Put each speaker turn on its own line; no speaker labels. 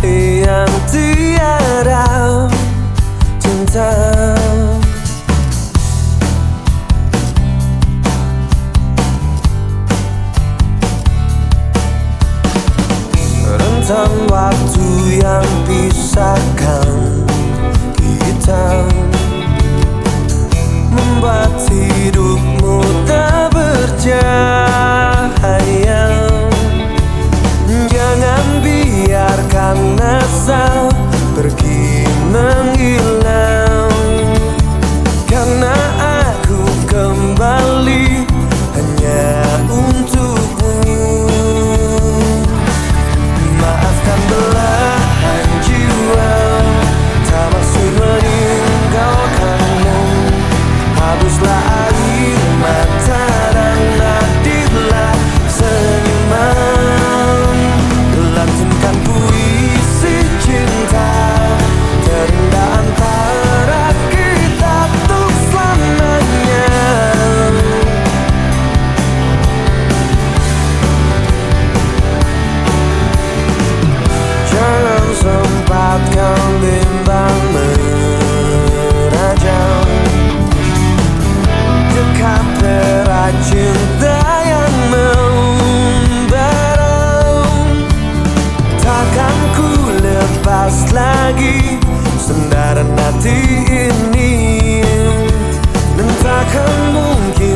yang tiada cinta. Rentan waktu yang pisahkan kita. Membuat menyesal pergi menghilang lepas lagi Sendaran hati ini Dan takkan mungkin